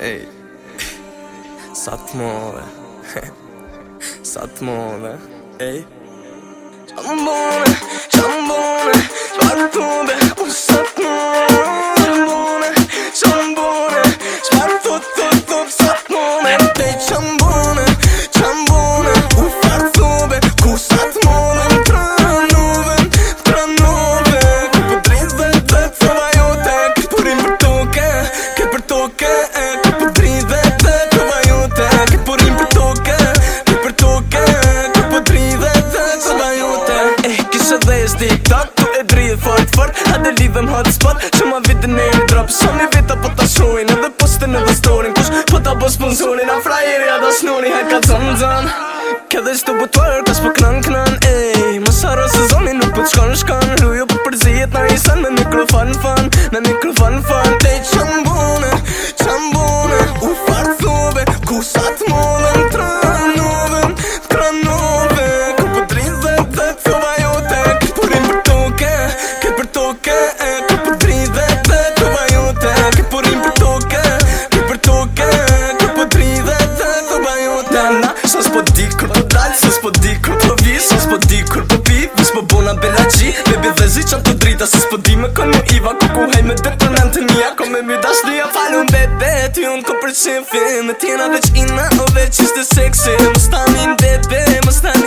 Ej Sa Satmo mëve Sa Ej Qa më Qa dhe e shti tak, tu e dri e fort fort A dhe lidhëm hot spot, që ma vitë në e më drop Shom i vita po të shuin, edhe poste në dhe storin Kush po të po sponsorin, a frajeri a do shnuri Hajt ka të ndzan, ke dhe shtu butuar Kas po knan knan, Ej, më sara se zoni nuk po të shkan shkan Lujo po përzijet në isan, me mikrofon fan, me mikrofon fan Te që mbu kon mu iva Ku ku hej me dëtë në në të mija Kom me mjë dash dhja falu bebe Ty unë kom për qefje Me tjena veç ina o veç ishte seksi Më stanin bebe, më stanin